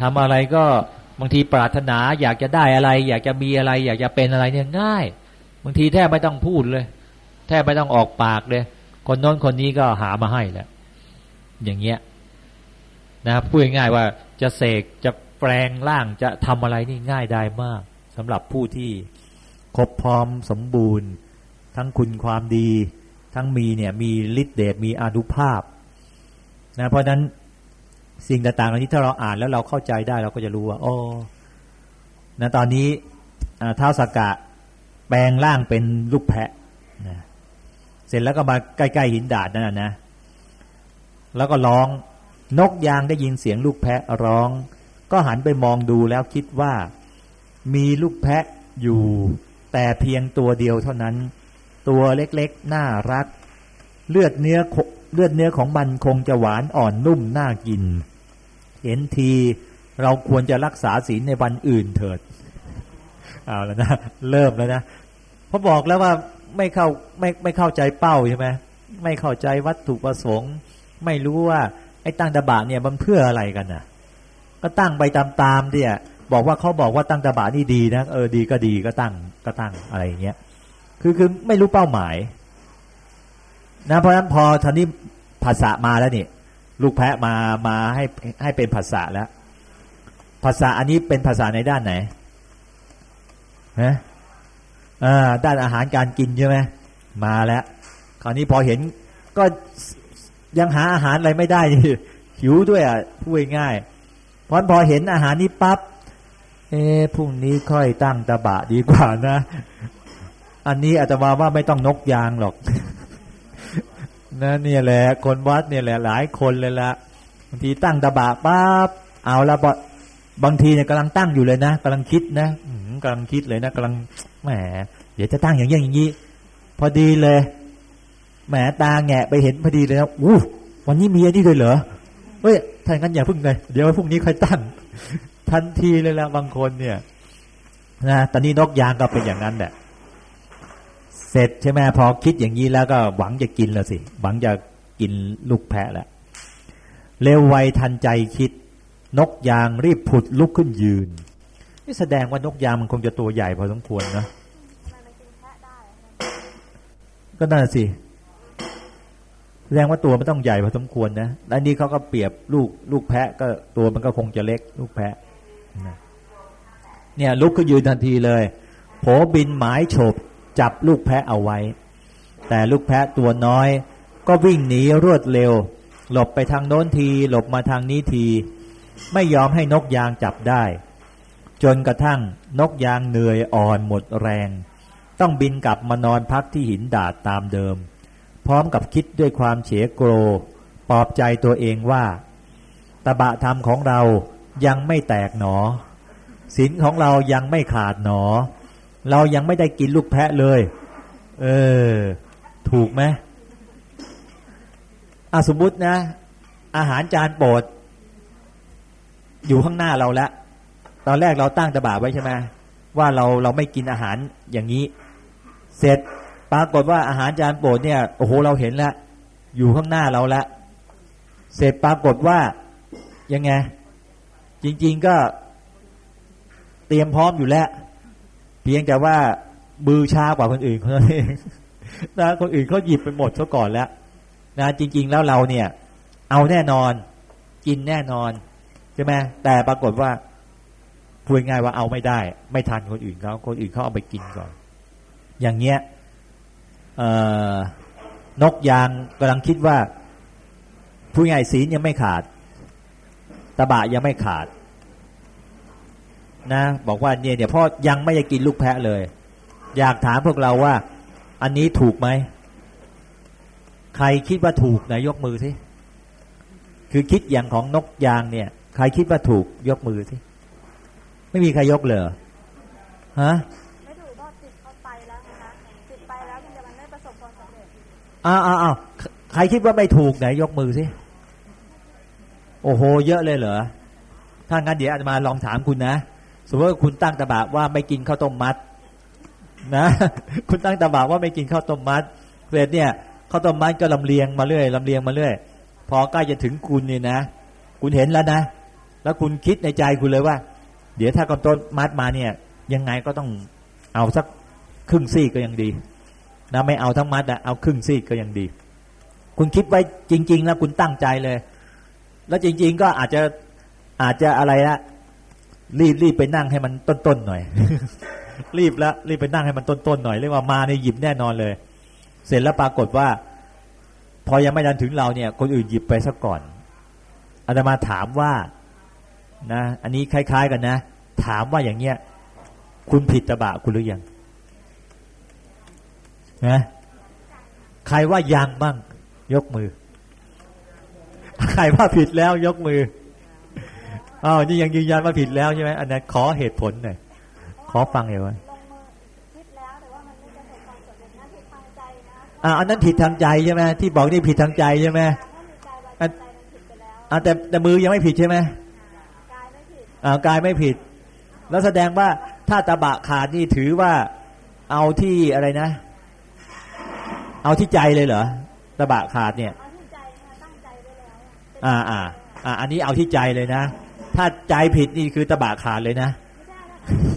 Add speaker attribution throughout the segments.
Speaker 1: ทำอะไรก็บางทีปรารถนาอยากจะได้อะไร อยากจะมีอะไร อยากจะเป็นอะไรเนี่ยง่าย บางทีแทบไม่ต้องพูดเลย แทบไม่ต้องออกปากเลย คนโน้นคนนี้ก็หามาให้แล้วอย่างเงี้ยนะพูดง่ายว่าจะเสกจะแปลงร่างจะทำอะไรนี่ง่ายได้มากสำหรับผู้ที่ครบพร้อมสมบูรณ์ ทั้งคุณความดี ทั้งมีเนี่ยมีฤทธิ์เดชมีอนุภาพนะเพราะนั้น สิ่งต่างๆเหล่านี้ถ้าเราอ่านแล้วเราเข้าใจได้เราก็จะรู้ว่าโอ้นะตอนนี้เท้าสกกะแปลงร่างเป็นลูกแพะนะเสร็จแล้วก็มาใกล้ๆหินดาดนั่นนะ แล้วก็ร้องนกยางได้ยินเสียงลูกแพะร้อง ก็หันไปมองดูแล้วคิดว่ามีลูกแพะอยู่ แต่เพียงตัวเดียวเท่านั้น ตัวเล็กๆ น่ารัก เลือดเนื้อ เลือดเนื้อของมันคงจะหวานอ่อนนุ่มน่ากิน เห็นทีเราควรจะรักษาศีลในวันอื่นเถิดเอาแล้วนะเริ่มแล้วนะพราะบอกแล้วว่าไม่เข้าไม่ไม่เข้าใจเป้าใช่ไหมไม่เข้าใจวัตถุประสงค์ ไม่รู้ว่าไอ้ตั้งตาบะเนี่ยมันเพื่ออะไรกันน่ะก็ตั้งไปตามๆเนี่ยบอกว่าเขาบอกว่าตั้งตาบะนี่ดีนะเออดีก็ดีก็ตั้งก็ตั้งอะไรเงี้ยคือคือไม่รู้เป้าหมาย นะเพราะฉะนั้นพอท่านี้ภาษามาแล้วนี่ลูกแพะมามาให้ให้เป็นภาษาแล้ว ภาษาอันนี้เป็นภาษาในด้านไหนฮะด้านอาหารการกินใช่ไหมมาแล้ว คราวนี้พอเห็นก็ยังหาอาหารอะไรไม่ได้หิวด้วยอะพูดง่ายเพราะพอเห็นอาหารนี้ปับ๊บ เอ๊พรุ่งนี้ค่อยตั้งตะบะดีกว่านะ อันนี้อาตมาว่าไม่ต้องนกยางหรอก นะเนี่ยแหละคนวัดเนี่ยแหละหลายคนเลยละบางทีตั้งตะบะปั๊บเอาละบบางทีเนี่ยกำลังตั้งอยู่เลยนะกำลังคิดนะกำลังคิดเลยนะกำลังแหมเดี๋ยวจะตั้งอย่างนี้อย่างนี้พอดีเลยแหมตาแงะไปเห็นพอดีเลยนะอู้วันนี้มีอันนี้เลยเหรอเฮ้ยถ้างั้นอย่าพึ่งเลยเดี๋ยวพรุ่งนี้ค่อยตั้งทันทีเลยละบางคนเนี่ยนะตอนนี้นกยางก็เป็นอย่างนั้นแหละ เสร็จใช่ไหมพอคิดอย่างนี้แล้วก็หวังจะกินแล้วสิ หวังจะกินลูกแพะแล้วเร็วไวทันใจคิด นกยางรีบผุดลุกขึ้นยืน นี่แสดงว่านกยางมันคงจะตัวใหญ่พอสมควรนะก็น่าสิแสดงว่าตัวมันต้องใหญ่พอสมควรนะและนี้เขาก็เปรียบลูกลูกแพะก็ตัวมันก็คงจะเล็ก ลูกแพะเนี่ยลุกขึ้นยืนทันทีเลย โผบินหมายโฉบ จับลูกแพะเอาไว้ แต่ลูกแพะตัวน้อย ก็วิ่งหนีรวดเร็ว หลบไปทางโน้นที หลบมาทางนี้ที ไม่ยอมให้นกยางจับได้ จนกระทั่งนกยางเหนื่อยอ่อนหมดแรง ต้องบินกลับมานอนพักที่หินดาดตามเดิม พร้อมกับคิดด้วยความเฉยโกรปลอบใจตัวเองว่า ตบะธรรมของเรายังไม่แตกหนอศีลของเรายังไม่ขาดหนอ เรายังไม่ได้กินลูกแพะเลย เออ ถูกไหมอาสมมุตินะ อาหารจานโปรด อยู่ข้างหน้าเราแล้วตอนแรกเราตั้งตะบาไว้ใช่ไหมว่าเราเราไม่กินอาหารอย่างนี้ เสร็จปรากฏว่าอาหารจานโปรดเนี่ยโอ้โหเราเห็นแล้วอยู่ข้างหน้าเราแล้วเสร็จปรากฏว่ายังไง จริง ๆก็เตรียมพร้อมอยู่แล้ว เพียงแต่ว่ามือช้ากว่าคนอื่นเขาเองนะคนอื่นเขาหยิบไปหมดซะก่อนแล้วนะจริง ๆ แล้วเราเนี่ย เอาแน่นอนกินแน่นอนใช่ไหมแต่ปรากฏว่าพูดง่ายว่าเอาไม่ได้ ไม่ทันคนอื่นเขาคนอื่นเขาเอาไปกินก่อน อย่างเงี้ยนกยางกำลังคิดว่าผู้ใหญ่ศีลยังไม่ขาดตะบะยังไม่ขาด นะบอกว่าเนี่ยเนี่ยพ่อยังไม่ได้กินลูกแพะเลย อยากถามพวกเราว่า อันนี้ถูกไหม ใครคิดว่าถูกไหนยกมือสิคือคิดอย่างของนกยางเนี่ย ใครคิดว่าถูกยกมือสิไม่มีใครยกเลยฮะไม่ถูกเพราะจิตเขาไปแล้วนะคะจิตไปแล้วมันจะมันไม่ประสบความสำเร็จอ้าวอ้าวใครคิดว่าไม่ถูกไหนยกมือสิโอ้โห เยอะเลยเหรอถ้างั้นเดี๋ยวอาจจะมาลองถามคุณนะ สมมติว่าคุณตั้งตาบะว่าไม่กินข้าวต้มมัด นะ คุณตั้งตาบะว่าไม่กินข้าวต้มมัดเสร็จเนี่ยข้าวต้มมัดก็ลำเลียงมาเรื่อยลำเลียงมาเรื่อยพอใกล้จะถึงคุณเนี่ยนะ คุณเห็นแล้วนะ แล้วคุณคิดในใจคุณเลยว่า เดี๋ยวถ้าก้อนต้นมัดมาเนี่ย ยังไงก็ต้องเอาสักครึ่งซี่ก็ยังดีนะไม่เอาทั้งมัดอะเอาครึ่งซี่ก็ยังดี คุณคิดไว้จริง ๆ แล้วคุณตั้งใจเลย แล้วจริง ๆ ก็อาจจะอาจจะอะไรละ รีบรีบไปนั่งให้มันต้นๆหน่อย รีบแล้วรีบไปนั่งให้มันต้นๆหน่อยเรียกว่ามาในหยิบแน่นอนเลย เสร็จแล้วปรากฏว่า พอยังไม่ดันถึงเราเนี่ย คนอื่นหยิบไปซะก่อนอาตมาถามว่านะอันนี้คล้าย ๆ กันนะ ถามว่าอย่างเงี้ย คุณผิดตบะคุณหรือยังนะใครว่ายังบ้าง ยกมือ ใครว่าผิดแล้วยกมือ อ้าวนี่ยังยืนยันว่าผิดแล้วใช่ไหมอันนั้นขอเหตุผลหน่อยขอฟังหน่อยว่าอ่าอันนั้นผิดทางใจใช่ไหมที่บอกนี่ผิดทางใจใช่ไหมอ่าแต่แต่มือยังไม่ผิดใช่ไหมอ่ากายไม่ผิด แล้วแสดงว่าถ้าตะบะขาดนี่ถือว่าเอาที่อะไรนะ เอาที่ใจเลยเหรอตะบะขาดเนี่ยอ่าอ่าอ่าอันนี้เอาที่ใจเลยนะ ถ้าใจผิดนี่คือตะบะขาดเลยนะ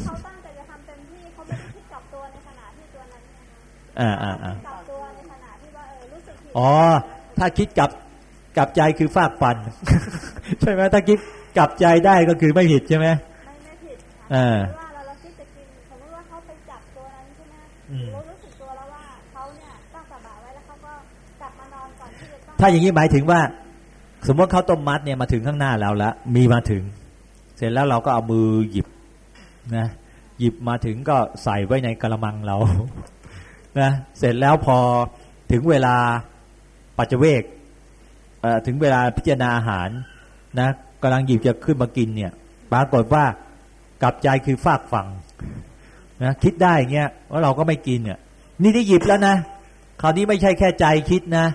Speaker 1: เขาตั้งใจจะทำเต็มที่เขาไม่คิดกลับตัวในขณะที่ตัวนั้นอ่าอ่าอ่ากลับตัวในขณะที่ว่าเออรู้สึกผิดอ๋อถ้าคิดกลับกลับใจคือฟากฟัน ใช่ไหมถ้าคิดกลับใจได้ก็คือไม่ผิดใช่ไหมไม่ไม่ผิดอ่าว่าเราเราคิดจะกินสมมติว่าเขาไปจับตัวนั้นใช่ไหมรู้รู้สึกตัวแล้วว่าเขาเนี่ยตั้งสบาไว้แล้วเขาก็กลับมานอนก่อนที่จะต้องถ้าอย่างนี้หมายถึงว่า สมมติเขาวต้มมัดเนี่ยมาถึงข้างหน้าเราแล้วมีมาถึง เสร็จแล้วเราก็เอามือหยิบนะหยิบมาถึงก็ใส่ไว้ในกระมังเรานะเสร็จแล้วพอถึงเวลาปัจเจเวกถึงเวลาพิจารณาอาหารนะกำลังหยิบจะขึ้นมากินเนี่ยปรากฏว่ากลับใจคือฝากฝังนะคิดได้เงี้ยว่าเราก็ไม่กินเนี่ยนี่ได้หยิบแล้วนะคราวนี้ไม่ใช่แค่ใจคิดนะ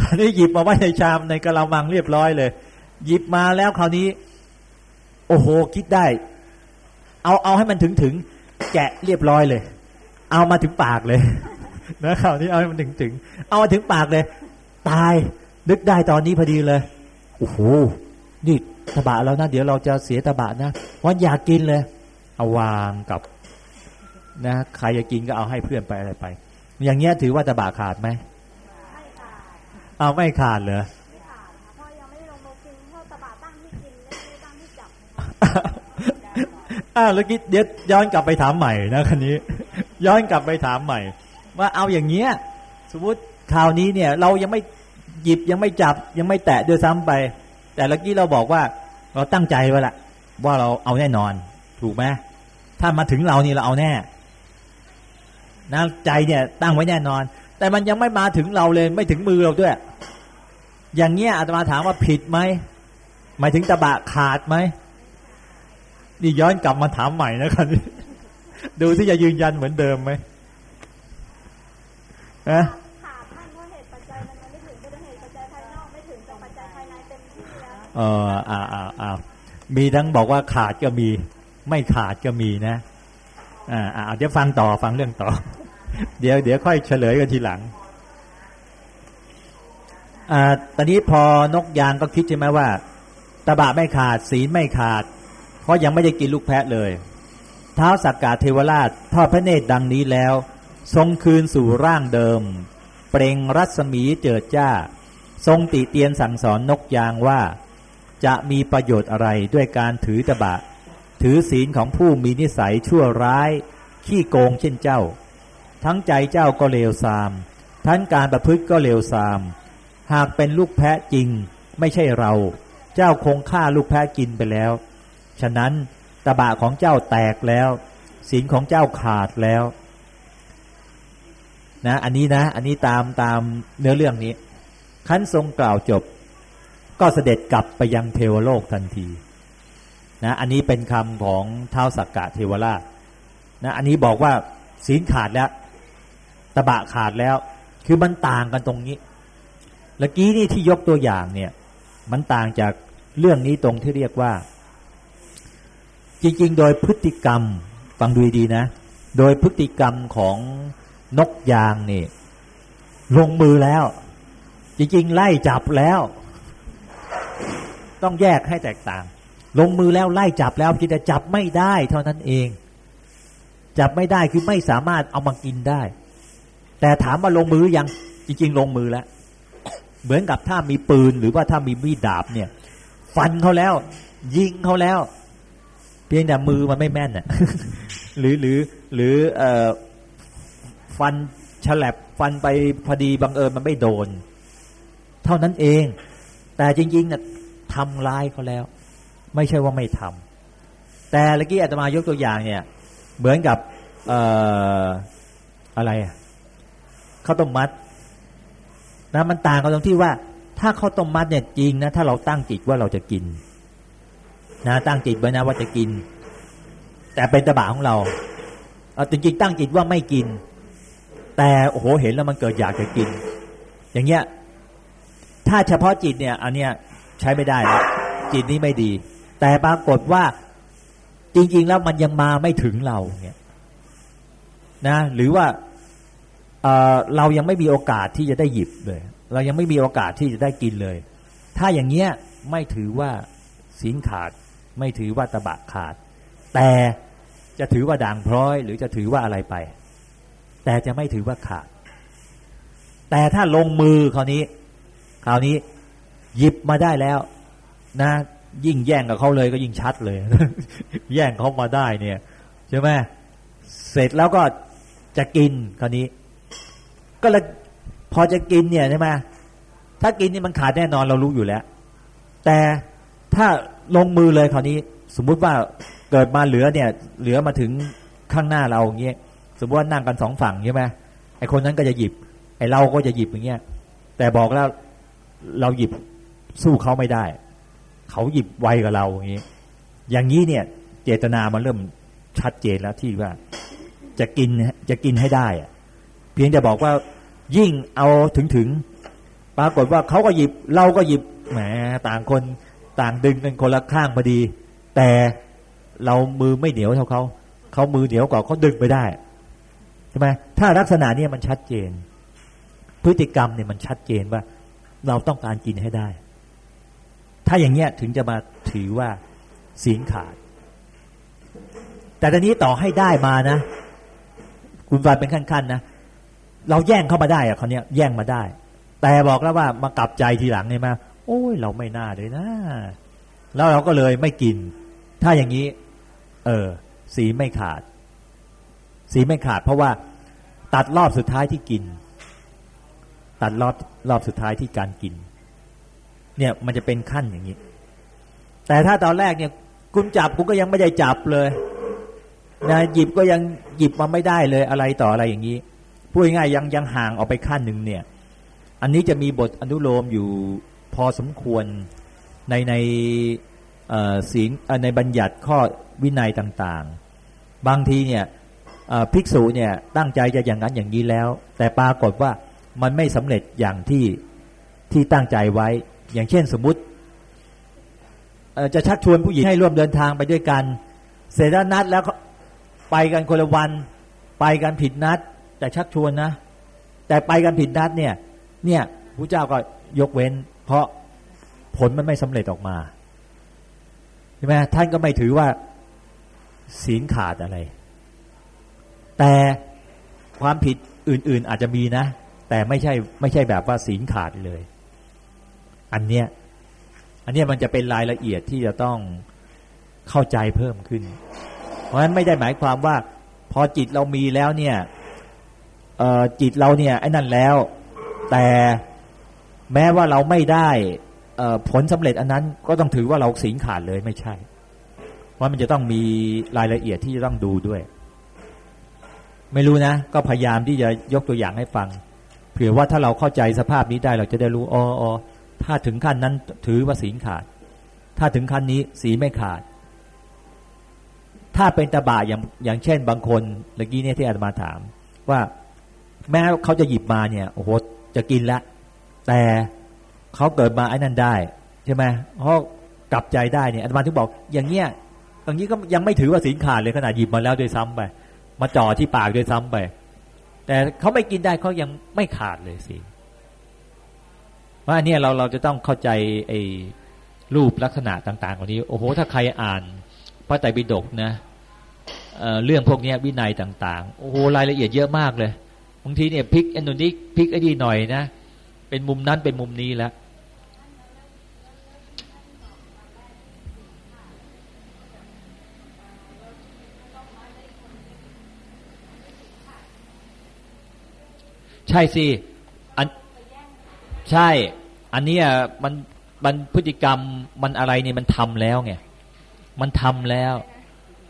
Speaker 1: คราวนี้หยิบมาไว้ในชามในกระมังเรียบร้อยเลย หยิบมาแล้วคราวนี้ โอ้โหคิดได้ เอาเอาให้มันถึงถึงแกะเรียบร้อยเลย เอามาถึงปากเลยนะคราวนี้เอาให้มันถึงถึง เอามาถึงปากเลย ตายนึกได้ตอนนี้พอดีเลยโอ้โหนี่ตบะแล้วนะเดี๋ยวเราจะเสียตบะนะวันอยากกินเลย เอาวางกับ นะใครอยากกินก็เอาให้เพื่อนไปอะไรไป อย่างเงี้ยถือว่าตบะขาดไหม เอาไม่ขาดเหรอไม่ขาดเพราะยังไม่ลงมือกินเพราะตบะตั้งที่กินไม่ตั้งที่จับอ่าแล้วคิดเดี๋ยวย้อนกลับไปถามใหม่นะคันนี้ ย้อนกลับไปถามใหม่ ว่าเอาอย่างเงี้ย สมมติคราวนี้เนี่ย เรายังไม่หยิบยังไม่จับยังไม่แตะด้วยซ้ำไป แต่เมื่อกี้เราบอกว่า เราตั้งใจไว้ละว่าเราเอาแน่นอน ถูกไหมถ้ามาถึงเรานี่เราเอาแน่นะใจเนี่ยตั้งไว้แน่นอน แต่มันยังไม่มาถึงเราเลยไม่ถึงมือเราด้วย อย่างเงี้ยอาตมาถามว่าผิดไหมหมายถึงตะบะขาดไหมนี่ย้อนกลับมาถามใหม่นะครับดูที่จะยืนยันเหมือนเดิมไหมนะเอออ่าอ่าอ่ามีทั้งบอกว่าขาดก็มี ไม่ขาดก็มีนะ อ่าอ่าเดี๋ยวฟังต่อฟังเรื่องต่อ เดี๋ยวเดี๋ยวค่อยเฉลยกันทีหลังอตอนนี้พอนกยางก็คิดใช่ไหมว่าตะบะไม่ขาดศีลไม่ขาด เพราะยังไม่ได้กินลูกแพะเลย เท้าสักกาเทวราชทอดพระเนตรดังนี้แล้ว ทรงคืนสู่ร่างเดิม เปล่งรัศมีเจิดจ้า ทรงติเตียนสั่งสอนนกยางว่า จะมีประโยชน์อะไรด้วยการถือตบะ ถือศีลของผู้มีนิสัยชั่วร้าย ขี้โกงเช่นเจ้า ทั้งใจเจ้าก็เลวทราม ทั้งการประพฤติก็เลวทราม หากเป็นลูกแพะจริง ไม่ใช่เรา เจ้าคงฆ่าลูกแพะกินไปแล้ว ฉะนั้นตบะของเจ้าแตกแล้วศีลของเจ้าขาดแล้วนะอันนี้นะ อันนี้ตามตามเนื้อเรื่องนี้ขั้นทรงกล่าวจบ ก็เสด็จกลับไปยังเทวโลกทันทีนะอันนี้เป็นคำของเท้าสักกะเทวราชนะอันนี้บอกว่าศีลขาดแล้ว ตบะขาดแล้ว คือมันต่างกันตรงนี้เมื่อกี้นี่ที่ยกตัวอย่างเนี่ย มันต่างจากเรื่องนี้ตรงที่เรียกว่า จริง ๆ โดยพฤติกรรมฟังดูดีนะ โดยพฤติกรรมของนกยางนี่ลงมือแล้ว จริง ๆ ไล่จับแล้ว ต้องแยกให้แตกต่าง ลงมือแล้วไล่จับแล้วกินแต่จับไม่ได้ เท่านั้นเอง จับไม่ได้คือไม่สามารถเอามากินได้ แต่ถามว่าลงมือยังจริง ๆ ลงมือแล้ว เหมือนกับถ้ามีปืนหรือว่าถ้ามีมีดดาบเนี่ย ฟันเขาแล้ว ยิงเขาแล้ว เพียงแต่มือมันไม่แม่นอะหรือหรือหรือเอ่อฟันฉลับฟันไปพอดีบังเอิญมันไม่โดน เท่านั้นเอง แต่จริงๆเนี่ยทำร้ายเขาแล้ว ไม่ใช่ว่าไม่ทำแต่เมื่อกี้อาตมายกตัวอย่างเนี่ย เหมือนกับเอ่ออะไรอะ ข้าวต้มมัดนะมันต่างกันตรงที่ว่า ถ้าข้าวต้มมัดเนี่ยจริงนะถ้าเราตั้งจิตว่าเราจะกิน นะตั้งจิตไว้นะว่าจะกิน แต่เป็นตบะของเราเอาจริงๆตั้งจิตว่าไม่กิน แต่โอ้โหเห็นแล้วมันเกิดอยากจะกิน อย่างเงี้ย ถ้าเฉพาะจิตเนี่ย อันเนี้ยใช้ไม่ได้แล้วจิตนี้ไม่ดี แต่ปรากฏว่าจริง ๆ แล้วมันยังมาไม่ถึงเราเนี่ยนะ หรือว่า เรายังไม่มีโอกาสที่จะได้หยิบเลย เรายังไม่มีโอกาสที่จะได้กินเลย ถ้าอย่างเงี้ยไม่ถือว่าศีลขาด ไม่ถือว่าตะบะขาด แต่จะถือว่าด่างพร้อย หรือจะถือว่าอะไรไป แต่จะไม่ถือว่าขาด แต่ถ้าลงมือคราวนี้คราวนี้หยิบมาได้แล้ว นะ ยิ่งแย่งกับเขาเลยก็ยิ่งชัดเลย แย่งเขามาได้เนี่ยใช่ไหมเสร็จแล้วก็จะกินคราวนี้ ก็เลยพอจะกินเนี่ยใช่ไหมถ้ากินนี่มันขาดแน่นอนเรารู้อยู่แล้ว แต่ถ้าลงมือเลยคราวนี้ สมมุติว่าเกิดมาเหลือเนี่ย เหลือมาถึงข้างหน้าเราอย่างเงี้ยสมมติว่านั่งกันสองฝั่งใช่ไหมไอคนนั้นก็จะหยิบ ไอเราก็จะหยิบอย่างเงี้ยแต่บอกแล้วเราหยิบสู้เขาไม่ได้ เขาหยิบไวกับเราอย่างนี้ อย่างนี้เนี่ย เจตนามันเริ่มชัดเจนแล้วที่ว่า จะกินจะกินให้ได้อะเพียงแต่บอกว่า ยิ่งเอาถึงถึง ปรากฏว่าเขาก็หยิบเราก็หยิบแหมต่างคนต่างดึงกันคนละข้างพอดี แต่เรามือไม่เหนียวเท่าเขาเขามือเหนียวกว่าเขาดึงไปได้ใช่ไหมถ้าลักษณะนี้มันชัดเจน พฤติกรรมเนี่ยมันชัดเจนว่า เราต้องการกินให้ได้ ถ้าอย่างเงี้ยถึงจะมาถือว่าศีลขาด แต่ตอนนี้ต่อให้ได้มานะ คุณฟังเป็นขั้นๆนะ เราแย่งเข้ามาได้อะเขาเนี้ยแย่งมาได้ แต่บอกแล้วว่ามากลับใจทีหลังเนี่ยมาโอ้ยเราไม่น่าเลยนะ แล้วเราก็เลยไม่กิน ถ้าอย่างนี้ เออ สีไม่ขาด สีไม่ขาด เพราะว่าตัดรอบสุดท้ายที่กิน ตัดรอบรอบสุดท้ายที่การกิน เนี่ยมันจะเป็นขั้นอย่างนี้ แต่ถ้าตอนแรกเนี่ยคุณจับคุณก็ยังไม่ได้จับเลยนะหยิบก็ยังหยิบมาไม่ได้เลยอะไรต่ออะไรอย่างนี้ พูดง่ายยังยังห่างออกไปขั้นหนึ่งเนี่ย อันนี้จะมีบทอนุโลมอยู่พอสมควรในในศีลในบัญญัติข้อวินัยต่างๆ บางทีเนี่ยภิกษุเนี่ยตั้งใจจะอย่างนั้นอย่างนี้แล้ว แต่ปรากฏว่ามันไม่สำเร็จอย่างที่ที่ตั้งใจไว้ อย่างเช่นสมมุติจะชักชวนผู้หญิงให้ร่วมเดินทางไปด้วยกัน เสร็จแล้วนัดแล้วไปกันคนละวัน ไปกันผิดนัด แต่ชักชวนนะ แต่ไปกันผิดนัดเนี่ย เนี่ยพระเจ้าก็ยกเว้น เพราะผลมันไม่สำเร็จออกมาใช่ไหมท่านก็ไม่ถือว่าศีลขาดอะไร แต่ความผิดอื่น ๆอาจจะมีนะ แต่ไม่ใช่ไม่ใช่แบบว่าศีลขาดเลย อันเนี้ยอันเนี้ยมันจะเป็นรายละเอียดที่จะต้องเข้าใจเพิ่มขึ้น เพราะฉะนั้นไม่ได้หมายความว่า พอจิตเรามีแล้วเนี่ย จิตเราเนี่ยไอ้นั่นแล้ว แต่แม้ว่าเราไม่ได้ผลสำเร็จอันนั้นก็ต้องถือว่าเราสิงขาดเลยไม่ใช่ว่ามันจะต้องมีรายละเอียดที่จะต้องดูด้วย ไม่รู้นะ ก็พยายามที่จะยกตัวอย่างให้ฟังเผื่อว่าถ้าเราเข้าใจสภาพนี้ได้เราจะได้รู้อ๋ออถ้าถึงขั้นนั้นถือว่าสีขาด ถ้าถึงขั้นนี้สีไม่ขาด ถ้าเป็นตาบะอย่างอย่างเช่นบางคนเมื่อกี้เนี่ยที่อาตมาถาม ว่า แม้เขาจะหยิบมาเนี่ยโอ้โหจะกินละ แต่เขาเกิดมาไอ้นั่นได้ใช่ไหมเพรากลับใจได้เนี่ยอาจารย์ถึงบอก อย่างเงี้ยอย่างนี้ก็ยังไม่ถือว่าสินขาดเลยขนาดหยิบมาแล้วด้วยซ้ำไป มาจ่อที่ปากด้วยซ้ำไป แต่เขาไม่กินได้เขายังไม่ขาดเลยสิว่าเนี่ยเราเราจะต้องเข้าใจไอ้รูปลักษณะต่างๆเหล่านี้ โอ้โห ถ้าใครอ่านพระไตรปิฎกนะเเรื่องพวกนี้วินัยต่าง ๆ โอ้โหรายละเอียดเยอะมากเลย บางทีเนี่ยพลิกอันนี้พลิกอ้นี่หน่อยนะ เป็นมุมนั้นเป็นมุมนี้แล้วใช่สิอันใช่ อันนี้มันมันพฤติกรรมมันอะไรเนี่ยมันทำแล้วไงมันทำแล้ว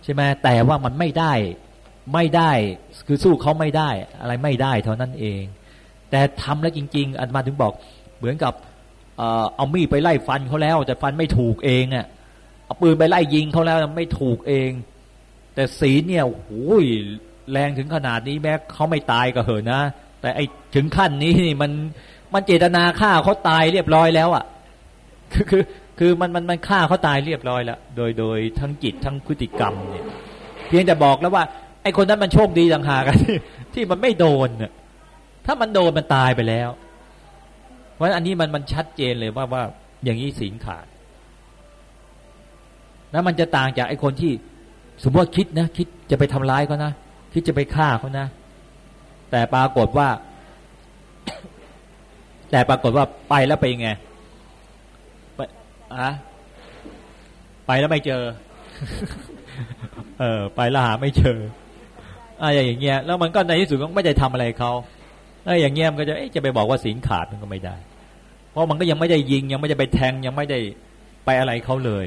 Speaker 1: ใช่ไหมแต่ว่ามันไม่ได้ ไม่ได้คือสู้เขาไม่ได้ อะไรไม่ได้เท่านั้นเอง แต่ทำแล้วจริง ๆอันมาถึงบอกเหมือนกับเอามีดไปไล่ฟันเขาแล้ว แต่ฟันไม่ถูกเองอะเอาปืนไปไล่ยิงเขาแล้วไม่ถูกเอง แต่ศีลเนี่ยโอ้ยแรงถึงขนาดนี้แม้เขาไม่ตายก็เหอะนะ แต่ไอถึงขั้นนี้นี่มันมันเจตนาฆ่าเขาตายเรียบร้อยแล้วอะคือคือคือมันมันมันฆ่าเขาตายเรียบร้อยแล้ว โดยโดยทั้งจิตทั้งพฤติกรรมเนี่ยเพียงแต่บอกแล้วว่า ไอ้คนนั้นมันโชคดีต่างหากที่ที่มันไม่โดนเนี่ยถ้ามันโดนมันตายไปแล้ว เพราะอันนี้มันมันชัดเจนเลยว่าว่าอย่างนี้ศีลขาด แล้วมันจะต่างจากไอ้คนที่สมมติว่าคิดนะ คิดจะไปทำร้ายเขานะคิดจะไปฆ่าเขานะ แต่ปรากฏว่า แต่ปรากฏว่าไปแล้วไปยังไงไปอะไปแล้วไม่เจอ เออ ไปแล้วหาไม่เจอ อะไรอย่างเงี้ยแล้วมันก็ในที่สุดก็ไม่ได้ทำอะไรเขาไอ้อย่างเงี้ยมันก็จะจะไปบอกว่าสิงขาดมันก็ไม่ได้ เพราะมันก็ยังไม่ได้ยิงยังไม่ได้ไปแทงยังไม่ได้ไปอะไรเขาเลย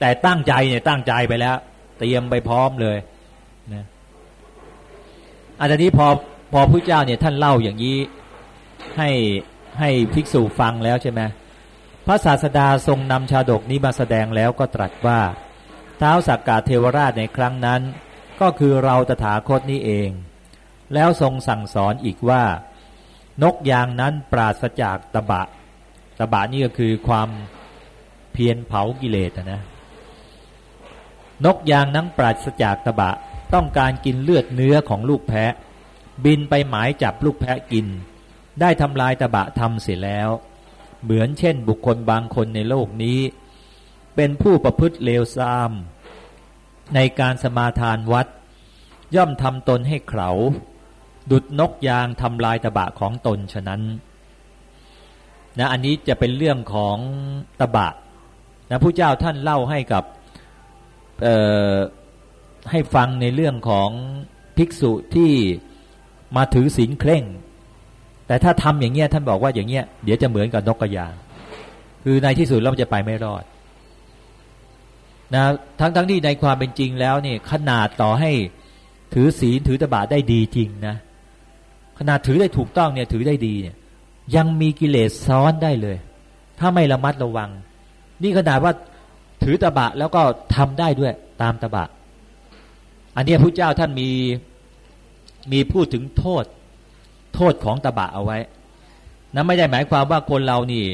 Speaker 1: แต่ตั้งใจเนี่ยตั้งใจไปแล้ว เตรียมไปพร้อมเลยนะอันนี้พอพอพระเจ้าเนี่ยท่านเล่าอย่างนี้ให้ให้ภิกษุฟังแล้วใช่ไหมพระศาสดาทรงนำชาดกนี้มาแสดงแล้วก็ตรัสว่า เท้าสักกาเทวราชในครั้งนั้น ก็คือเราตถาคตนี้เอง แล้วทรงสั่งสอนอีกว่า นกยางนั้นปราศจากตะบะตะบะนี่ก็คือความเพียรเผากิเลสนะ นกยางนั้นปราศจากตะบะ ต้องการกินเลือดเนื้อของลูกแพะ บินไปหมายจับลูกแพะกิน ได้ทำลายตะบะทำเสร็จแล้ว เหมือนเช่นบุคคลบางคนในโลกนี้ เป็นผู้ประพฤติเลวทราม ในการสมาทานวัด ย่อมทำตนให้เขาดุดนกยางทำลายตะบะของตนฉะนั้นนะอันนี้จะเป็นเรื่องของตะบะนะผู้เจ้าท่านเล่าให้กับให้ฟังในเรื่องของภิกษุที่มาถือศีลเคร่ง แต่ถ้าทำอย่างเงี้ยท่านบอกว่าอย่างเงี้ยเดี๋ยวจะเหมือนกับนกกระยาง คือในที่สุดเราจะไปไม่รอด นะทั้งทั้งที่ในความเป็นจริงแล้วเนี่ยขนาดต่อให้ถือศีลถือตบะได้ดีจริงนะ ขนาดถือได้ถูกต้องเนี่ยถือได้ดีเนี่ย ยังมีกิเลสซ้อนได้เลย ถ้าไม่ระมัดระวัง นี่ขนาดว่าถือตบะแล้วก็ทำได้ด้วยตามตบะ อันนี้พระเจ้าท่านมีมีพูดถึงโทษโทษของตบะเอาไว้นั้นไม่ได้หมายความว่าคนเรานี่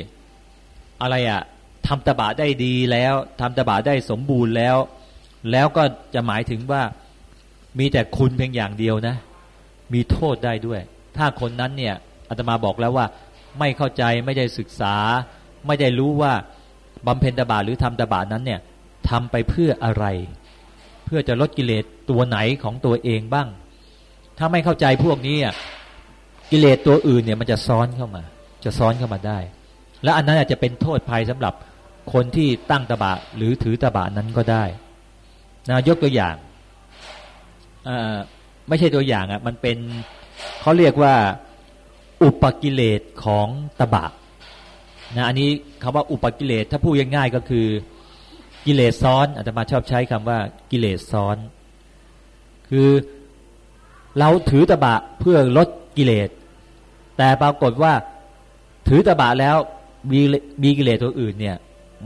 Speaker 1: อะไรอะ ทำตบะได้ดีแล้วทำตบะได้สมบูรณ์แล้ว แล้วก็จะหมายถึงว่ามีแต่คุณเพียงอย่างเดียวนะ มีโทษได้ด้วย ถ้าคนนั้นเนี่ยอาตมาบอกแล้วว่าไม่เข้าใจไม่ได้ศึกษา ไม่ได้รู้ว่าบำเพ็ญตบะหรือทำตบะนั้นเนี่ยทำไปเพื่ออะไร เพื่อจะลดกิเลสตัวไหนของตัวเองบ้าง ถ้าไม่เข้าใจพวกนี้กิเลสตัวอื่นเนี่ยมันจะซ้อนเข้ามา จะซ้อนเข้ามาได้ และอันนั้นอาจจะเป็นโทษภัยสำหรับ คนที่ตั้งตบะหรือถือตบะนั้นก็ได้นะยกตัวอย่างไม่ใช่ตัวอย่างอะมันเป็นเขาเรียกว่าอุปกิเลสของตบะนะอันนี้คำว่าอุปกิเลสถ้าพูดง่ายๆก็คือกิเลสซ้อนอาตมาชอบใช้คำว่ากิเลสซ้อน คือเราถือตบะเพื่อลดกิเลส แต่ปรากฏว่าถือตบะแล้วมีมีกิเลสตัวอื่นเนี่ย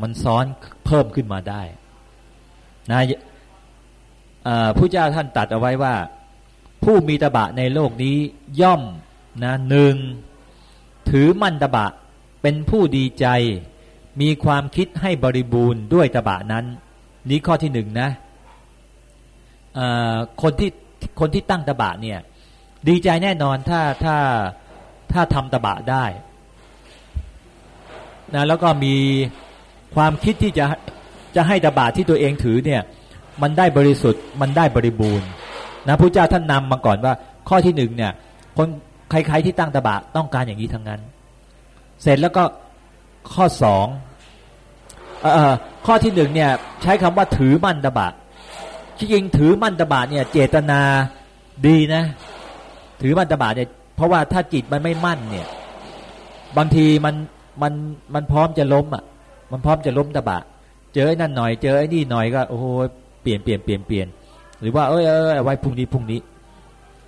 Speaker 1: มันซ้อนเพิ่มขึ้นมาได้นะผู้เจ้าท่านตัดเอาไว้ว่า ผู้มีตบะในโลกนี้ย่อมนะหนึ่งถือมั่นตบะเป็นผู้ดีใจ มีความคิดให้บริบูรณ์ด้วยตบะนั้น นี้ข้อที่หนึ่งนะคนที่คนที่ตั้งตบะเนี่ยดีใจแน่นอนถ้าถ้าถ้าทำตบะได้นะแล้วก็มี ความคิดที่จะจะให้ตบะที่ตัวเองถือเนี่ย มันได้บริสุทธิ์มันได้บริบูรณ์นะพระเจ้าท่านนำมาก่อนว่า ข้อที่หนึ่งเนี่ย คนใครๆที่ตั้งตบะต้องการอย่างนี้ทั้งนั้น เสร็จแล้วก็ข้อสองข้อที่หนึ่งเนี่ยใช้คำว่าถือมั่นตบะที่จริงถือมั่นตบะเนี่ยเจตนาดีนะ ถือมั่นตบะเนี่ยเพราะว่าถ้าจิตมันไม่มั่นเนี่ย บางทีมันมันมันพร้อมจะล้มอะ มันพร้อมจะล้มตะบะ เจอไอ้นั่นหน่อยเจอไอ้นี่หน่อยก็โอ้โหเปลี่ยนเปลี่ยนเปลี่ยนเปลี่ยนหรือว่าเออเออไว้พรุ่งนี้พรุ่งนี้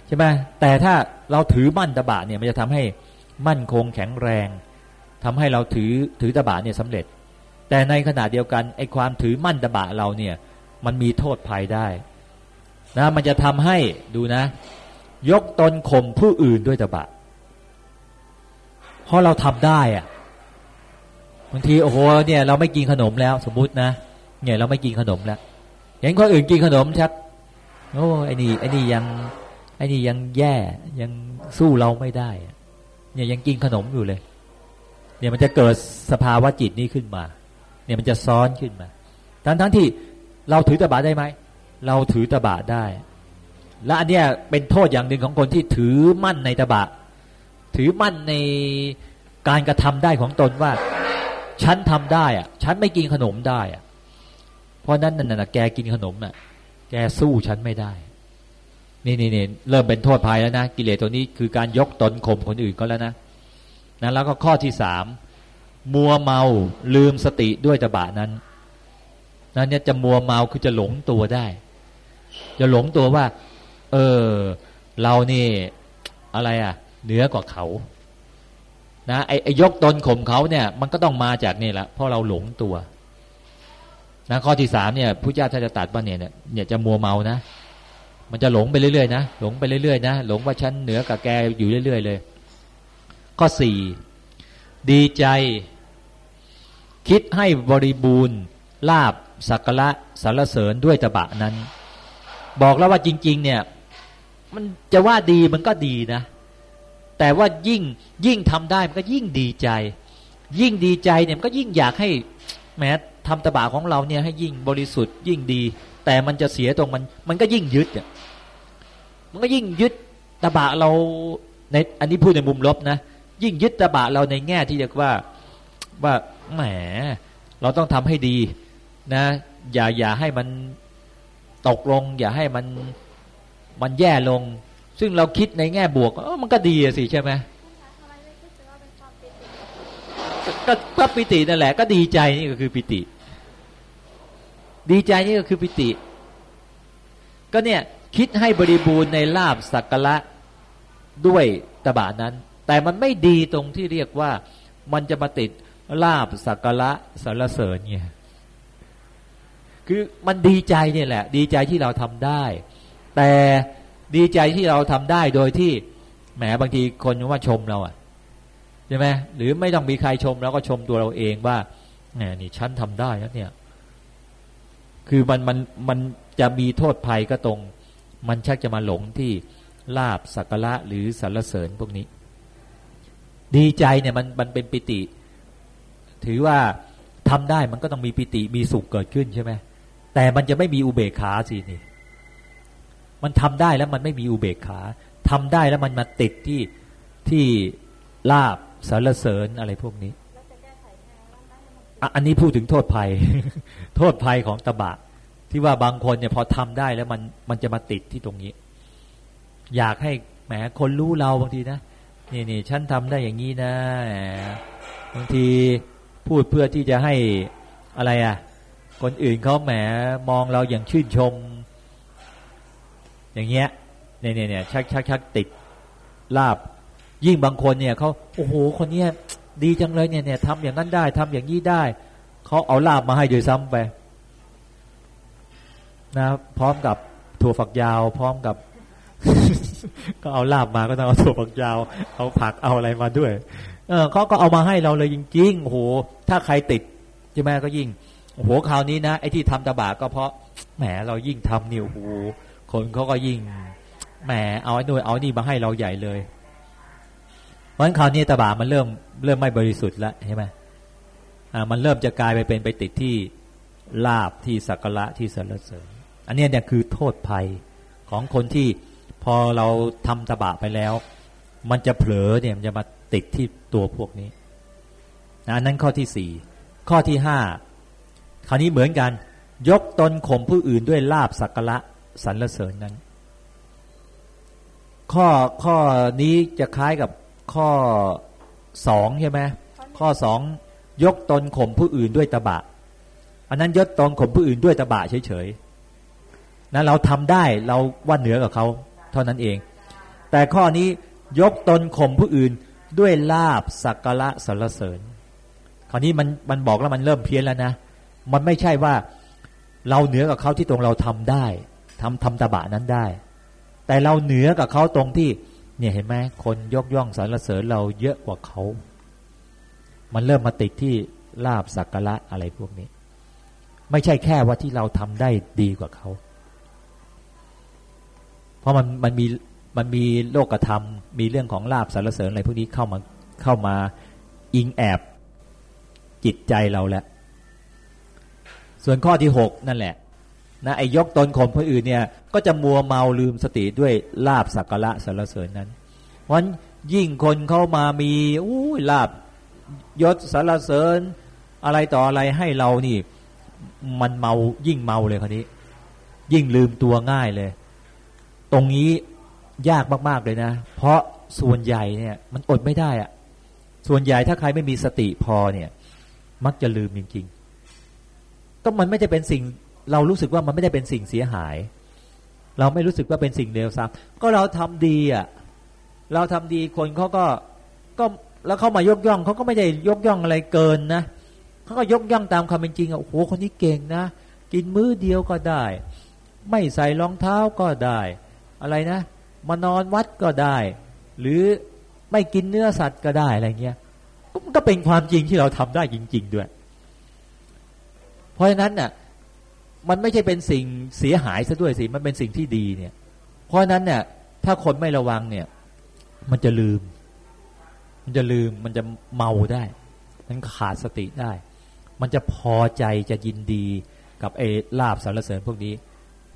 Speaker 1: ใช่ไหมแต่ถ้าเราถือมั่นตะบะเนี่ยมันจะทำให้มั่นคงแข็งแรงทำให้เราถือถือตะบะเนี่ยสำเร็จ แต่ในขณะเดียวกันไอ้ความถือมั่นตะบะเราเนี่ย มันมีโทษภัยได้นะมันจะทำให้ดูนะ ยกตนข่มผู้อื่นด้วยตะบะเพราะเราทำได้อะ บางทีโอ้โหเนี่ยเราไม่กินขนมแล้วสมมุตินะเนี่ยเราไม่กินขนมแล้วเห็นคนอื่นกินขนมชักโอ้ไอ้นี่ไอ้นี่ยังไอ้นี่ยังแย่ยังสู้เราไม่ได้ เนี่ยยังกินขนมอยู่เลย เนี่ยมันจะเกิดสภาวะจิตนี้ขึ้นมา เนี่ยมันจะซ้อนขึ้นมา ทั้งทั้งที่เราถือตบะได้ไหมเราถือตบะได้ และอันเนี้ยเป็นโทษอย่างหนึ่งของคนที่ถือมั่นในตบะ ถือมั่นในการกระทำได้ของตนว่า ฉันทำได้อะฉันไม่กินขนมได้อะเพราะนั้นนั่นน่ะแกกินขนมน่ะ แกสู้ฉันไม่ได้ นี่นี่นี่เริ่มเป็นโทษภัยแล้วนะกิเลสตัวนี้คือการยกตนข่มคนอื่นก็แล้วนะนะแล้วก็ข้อที่สามมัวเมาลืมสติด้วยตบะนั้นนั้นเนี่ยจะมัวเมาคือจะหลงตัวได้ จะหลงตัวว่า เออ เรานี่อะไรอะ เหนือกว่าเขา นะไอ้ไอยกตนข่มเขาเนี่ย มันก็ต้องมาจากนี่แหละเพราะเราหลงตัวนะข้อที่สามเนี่ยพระเจ้าท่านจะตัดว่าเนี่ยเนี่ยจะมัวเมานะ มันจะหลงไปเรื่อยๆนะหลงไปเรื่อยๆนะหลงว่าฉันเหนือกับแกอยู่เรื่อยๆเลย ข้อสี่ดีใจ คิดให้บริบูรณ์ลาบสักระสารเสริญด้วยตบะนั้น บอกแล้วว่าจริง ๆ เนี่ย มันจะว่าดีมันก็ดีนะ แต่ว่ายิ่งยิ่งทำได้มันก็ยิ่งดีใจ ยิ่งดีใจเนี่ยมันก็ยิ่งอยากให้แม้ทำตบะของเราเนี่ยให้ยิ่งบริสุทธิ์ยิ่งดี แต่มันจะเสียตรงมันมันก็ยิ่งยึดอะมันก็ยิ่งยึดตบะเราในอันนี้พูดในมุมลบนะยิ่งยึดตบะเราในแง่ที่เรียกว่าว่าแหมเราต้องทำให้ดีนะ อย่าอย่าให้มันตกลง อย่าให้มันมันแย่ลง ซึ่งเราคิดในแง่บวกมันก็ดีสิใช่ไหมก็ก็ปิตินั่นแหละ ก็ดีใจนี่ก็คือปิติ ดีใจนี่ก็คือปิติ ก็เนี่ยคิดให้บริบูรณ์ในลาบสักกะด้วยตบะนั้น แต่มันไม่ดีตรงที่เรียกว่ามันจะมาติดลาบสักกะสรรเสริญไงคือมันดีใจเนี่ยแหละ ดีใจที่เราทำได้ แต่ ดีใจที่เราทำได้โดยที่แหมบางทีคนว่าชมเราอะใช่ไหมหรือไม่ต้องมีใครชมเราก็ชมตัวเราเองว่าแหมนี่ฉันทำได้แล้วเนี่ย คือมันมันมันจะมีโทษภัยก็ตรง มันชักจะมาหลงที่ลาบสักระหรือสรรเสริญพวกนี้ ดีใจเนี่ยมันมันเป็นปิติ ถือว่าทำได้มันก็ต้องมีปิติมีสุขเกิดขึ้นใช่ไหมแต่มันจะไม่มีอุเบกขาสินี่ มันทำได้แล้วมันไม่มีอุเบกขาทำได้แล้วมันมาติดที่ที่ลาบสรรเสริญอะไรพวกนี้อันนี้พูดถึงโทษภัย โทษภัยของตบะ ที่ว่าบางคนเนี่ยพอทำได้แล้วมันมันจะมาติดที่ตรงนี้ อยากให้แหมคนรู้เราบางทีนะนี่นี่ฉันทำได้อย่างนี้นะบางทีพูดเพื่อที่จะให้อะไรอะ่ะ คนอื่นเขาแหมมองเราอย่างชื่นชม อย่างเงี้ยเนี่ยเนี่ยเนี่ยชักชักชักติดลาบ ยิ่งบางคนเนี่ยเขาโอ้โหคนเนี้ยดีจังเลยเนี่ยเนี่ยทำอย่างนั้นได้ทำอย่างนี้ได้เขาเอาลาบมาให้โดยซ้ำไปนะพร้อมกับถั่วฝักยาว พร้อมกับ ก็เอาลาบมาก็ต้องเอาถั่วฝักยาว เอาผักเอาอะไรมาด้วย เออเขาก็เอามาให้เราเลยจริงๆโอ้โหถ้าใครติดใช่ไหมก็ยิ่งโอ้โหคราวนี้นะไอ้ที่ทำตบะก็เพราะแหมเรายิ่งทำนิวโอ้โห คนเขาก็ยิ่งแหมเอาไอ้นู่นเอานี่มาให้เราใหญ่เลยเพราะฉะนั้นคราวนี้ตบะมันเริ่มเริ่มไม่บริสุทธิ์แล้วใช่ไหมอ่ามันเริ่มจะกลายไปเป็นไปติดที่ลาบที่สักการะที่สรรเสริญ อันนี้เนี่ยคือโทษภัยของคนที่พอเราทำตบะไปแล้ว มันจะเผลอเนี่ยมันจะมาติดที่ตัวพวกนี้อันนั้นข้อที่สี่ข้อที่ห้าคราวนี้เหมือนกัน ยกตนข่มผู้อื่นด้วยลาบสักการะ สรรเสริญนั้น ข้อข้อนี้จะคล้ายกับข้อสองใช่ไหมข้อสองยกตนข่มผู้อื่นด้วยตบะ อันนั้นยกตนข่มผู้อื่นด้วยตบะเฉยๆนะเราทำได้เราว่าเหนือกับเขาเท่านั้นเอง แต่ข้อนี้ยกตนข่มผู้อื่นด้วยลาบสักการะสรรเสริญ คราวนี้มันมันบอกแล้วมันเริ่มเพี้ยนแล้วนะ มันไม่ใช่ว่าเราเหนือกับเขาที่ตรงเราทำได้ ทำทำตบะนั้นได้ แต่เราเหนือกับเขาตรงที่ เนี่ยเห็นไหมคนยกย่องสรรเสริญเราเยอะกว่าเขา มันเริ่มมาติดที่ลาบสักการะอะไรพวกนี้ ไม่ใช่แค่ว่าที่เราทำได้ดีกว่าเขา เพราะมันมันมีมันมีโลกธรรม มีเรื่องของลาบสรรเสริญอะไรพวกนี้เข้ามาเข้ามาอิงแอบจิตใจเราแล้วส่วนข้อที่หกนั่นแหละ นะไอ้ยกตนข่มคนอื่นเนี่ยก็จะมัวเมาลืมสติด้วยลาบสักการะสรรเสริญนั้นเพราะยิ่งคนเข้ามามีอู้ลาบยศสรรเสริญ อะไรต่ออะไรให้เรานี่ มันเมายิ่งเมาเลยคนนี้ ยิ่งลืมตัวง่ายเลย ตรงนี้ยากมากๆเลยนะ เพราะส่วนใหญ่เนี่ย มันอดไม่ได้อะส่วนใหญ่ถ้าใครไม่มีสติพอเนี่ย มักจะลืมจริงๆก็มันไม่ได้เป็นสิ่ง เรารู้สึกว่ามันไม่ได้เป็นสิ่งเสียหาย เราไม่รู้สึกว่าเป็นสิ่งเลวทรามก็เราทำดีอะเราทำดีคนเขาก็ก็แล้วเขามายกย่องเขาก็ไม่ได้ยกย่องอะไรเกินนะเขาก็ยกย่องตามความเป็นจริงอะโอ้โหคนนี้เก่งนะ กินมื้อเดียวก็ได้ ไม่ใส่รองเท้าก็ได้ อะไรนะ มานอนวัดก็ได้ หรือไม่กินเนื้อสัตว์ก็ได้อะไรเงี้ยก็เป็นความจริงที่เราทำได้จริง ๆ ด้วย เพราะฉะนั้นน่ะ มันไม่ใช่เป็นสิ่งเสียหายซะด้วยสิมันเป็นสิ่งที่ดีเนี่ย เพราะนั้นเนี่ยถ้าคนไม่ระวังเนี่ย มันจะลืม มันจะลืมมันจะเมาได้ มันขาดสติได้ มันจะพอใจจะยินดีกับเอลาบสารเสริญพวกนี้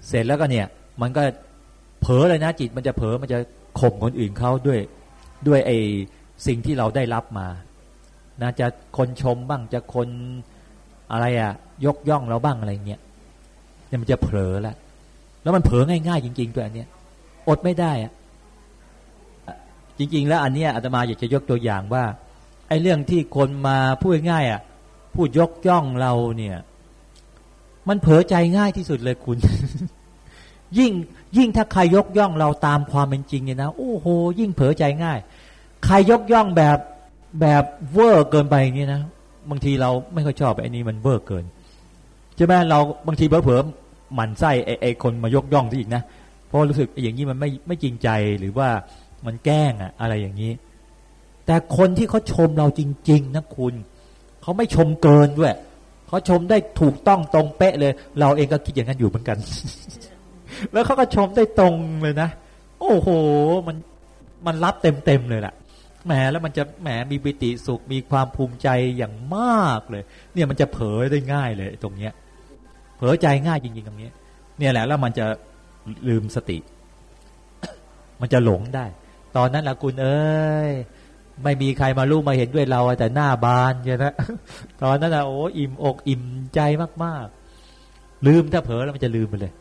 Speaker 1: เสร็จแล้วก็เนี่ย มันก็เผลอเลยนะจิต มันจะเผลอมันจะข่มคนอื่นเขาด้วยด้วยไอสิ่งที่เราได้รับมานะจะคนชมบ้างจะคนอะไรอะยกย่องเราบ้างอะไรเงี้ย เนี่ยมันจะเผลอแล้วแล้วมันเผลอง่ายๆจริง ๆ ตัวอันเนี้ย อดไม่ได้อะจริง ๆ แล้วอันเนี้ยอาตมาอยากจะยกตัวอย่างว่าไอ้เรื่องที่คนมาพูดง่ายอะพูดยกย่องเราเนี่ย มันเผลอใจง่ายที่สุดเลยคุณ ยิ่งยิ่งถ้าใครยกย่องเราตามความเป็นจริงเนี่ยนะโอ้โห ยิ่งเผลอใจง่าย ใครยกย่องแบบแบบ over เกินไปเนี่ยนะบางทีเราไม่ค่อยชอบไอ้นี้มัน over เกินใช่ไหมเราบางทีเผลอ หมั่นไส้ไอ้คนมายกย่องที่อีกนะ เพราะรู้สึกอย่างนี้มันไม่ไม่จริงใจหรือว่ามันแกล้งอะอะไรอย่างนี้ แต่คนที่เขาชมเราจริง ๆ นะคุณ เขาไม่ชมเกินด้วยเขาชมได้ถูกต้องตรงเป๊ะเลย เราเองก็คิดอย่างนั้นอยู่เหมือนกัน แล้วเขาก็ชมได้ตรงเลยนะ โอ้โห มันมันรับเต็มเต็มเลยล่ะแหมแล้วมันจะแหมมีปิติสุขมีความภูมิใจอย่างมากเลย เนี่ยมันจะเผยได้ง่ายเลยตรงเนี้ย เผลอใจง่ายจริงๆตรงนี้ เนี่ยแหละแล้วมันจะลืมสติ มันจะหลงได้ ตอนนั้นละคุณเอ้ยไม่มีใครมารู้มาเห็นด้วยเราแต่หน้าบานใช่ไหมตอนนั้นอะโอ้อิ่มอกอิ่มใจมากๆ ลืมถ้าเผลอแล้วมันจะลืมไปเลย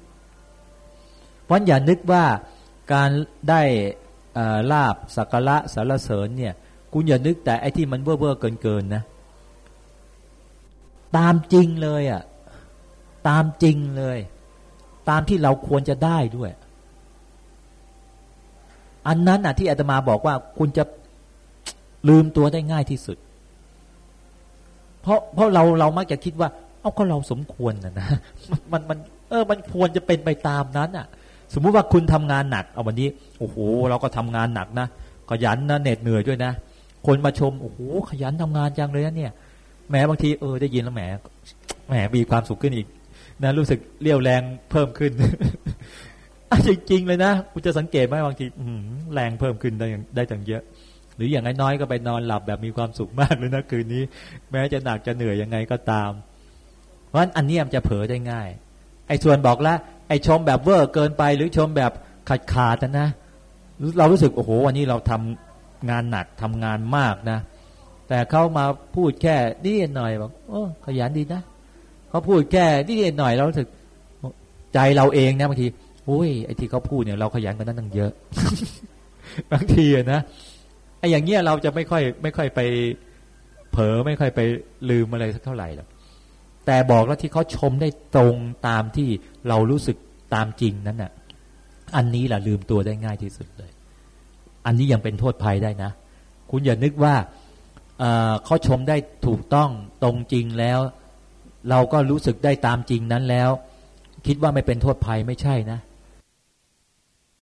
Speaker 1: เพราะอย่านึกว่าการได้ลาบสักการะสารเสริญเนี่ย คุณอย่านึกแต่ไอ้ที่มันเว่อร์เกินเกินนะ ตามจริงเลยอะ่ะ ตามจริงเลย ตามที่เราควรจะได้ด้วย อันนั้นอะ ที่อาตมาบอกว่าคุณจะลืมตัวได้ง่ายที่สุด เพราะเพราะเราเรามักจะคิดว่า เอาก็เราสมควรนะนะมันมัน เออ มันควรจะเป็นไปตามนั้นอะ สมมุติว่าคุณทำงานหนัก เอาวันนี้โอ้โหเราก็ทำงานหนักนะขยันนะเหน็ดเหนื่อยด้วยนะคนมาชมโอ้โหขยันทำงานจังเลยนะเนี่ยแหมบางทีเออได้ยินแล้วแหมแหมมีความสุขขึ้นอีก นะรู้สึกเรี่ยวแรงเพิ่มขึ้นจริงๆเลยนะคุณจะสังเกตไหมบางทีแรงเพิ่มขึ้นได้ได้จังเยอะ หรืออย่างน้อยๆก็ไปนอนหลับแบบมีความสุขมากเลยนะคืนนี้ แม้จะหนักจะเหนื่อยยังไงก็ตาม เพราะฉะนั้นอันนี้มันจะเผลอได้ง่าย ไอ้ส่วนบอกแล้วไอ้ชมแบบเวอร์เกินไป หรือชมแบบขาดขาดนะเรารู้สึกโอ้โหวันนี้เราทำงานหนักทำงานมากนะ แต่เขามาพูดแค่นี่หน่อยบอกโอ้ขยันดีนะ เขาพูดแค่นี่หน่อยเรารู้สึกใจเราเองนะบางทีโอ้ยไอ้ที่เขาพูดเนี่ยเราขยันกันนั้นตั้งเยอะ บางทีนะไอ้อย่างเงี้ยเราจะไม่ค่อยไม่ค่อยไปเผลอไม่ค่อยไปลืมอะไรสักเท่าไหร่หรอกแต่บอกแล้วที่เขาชมได้ตรงตามที่เรารู้สึกตามจริงนั้นน่ะ อันนี้แหละลืมตัวได้ง่ายที่สุดเลย อันนี้ยังเป็นโทษภัยได้นะ คุณอย่านึกว่าเขาชมได้ถูกต้องตรงจริงแล้ว เราก็รู้สึกได้ตามจริงนั้นแล้ว คิดว่าไม่เป็นโทษภัยไม่ใช่นะ